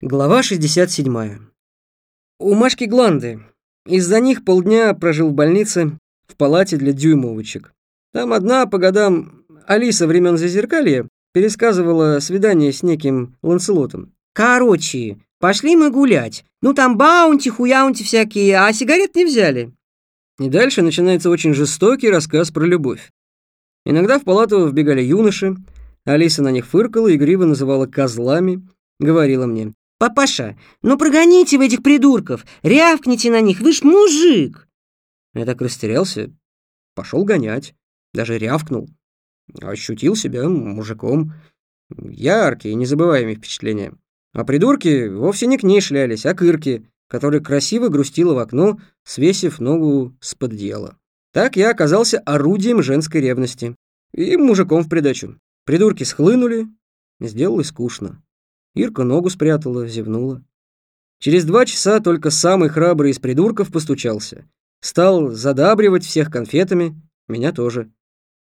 Глава 67. У Машки гланды. Из-за них полдня прожил в больнице в палате для дюймовочек. Там одна по годам Алиса времен Зазеркалья пересказывала свидание с неким Ланселотом. Короче, пошли мы гулять. Ну там баунти, хуяунти всякие, а сигарет не взяли. И дальше начинается очень жестокий рассказ про любовь. Иногда в палату вбегали юноши, Алиса на них фыркала, игриво называла козлами, говорила мне, «Папаша, ну прогоните вы этих придурков, рявкните на них, вы ж мужик!» Я так растерялся, пошел гонять, даже рявкнул. Ощутил себя мужиком. Яркие, незабываемые впечатления. А придурки вовсе не к ней шлялись, а к Ирке, которая красиво грустила в окно, свесив ногу с поддела. Так я оказался орудием женской ревности. И мужиком в придачу. Придурки схлынули, сделалось скучно. Ирка ногу спрятала, зевнула. Через два часа только самый храбрый из придурков постучался. Стал задабривать всех конфетами, меня тоже.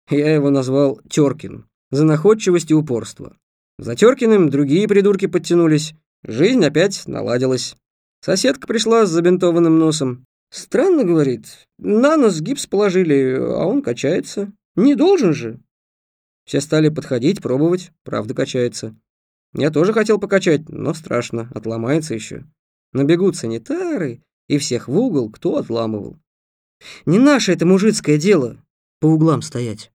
Я его назвал Теркин, за находчивость и упорство. За Теркиным другие придурки подтянулись. Жизнь опять наладилась. Соседка пришла с забинтованным носом. Странно, говорит, на нос гипс положили, а он качается. Не должен же. Все стали подходить, пробовать, правда качается. Я тоже хотел покачать, но страшно, отломается еще. Набегут санитары, и всех в угол кто отламывал. Не наше это мужицкое дело по углам стоять.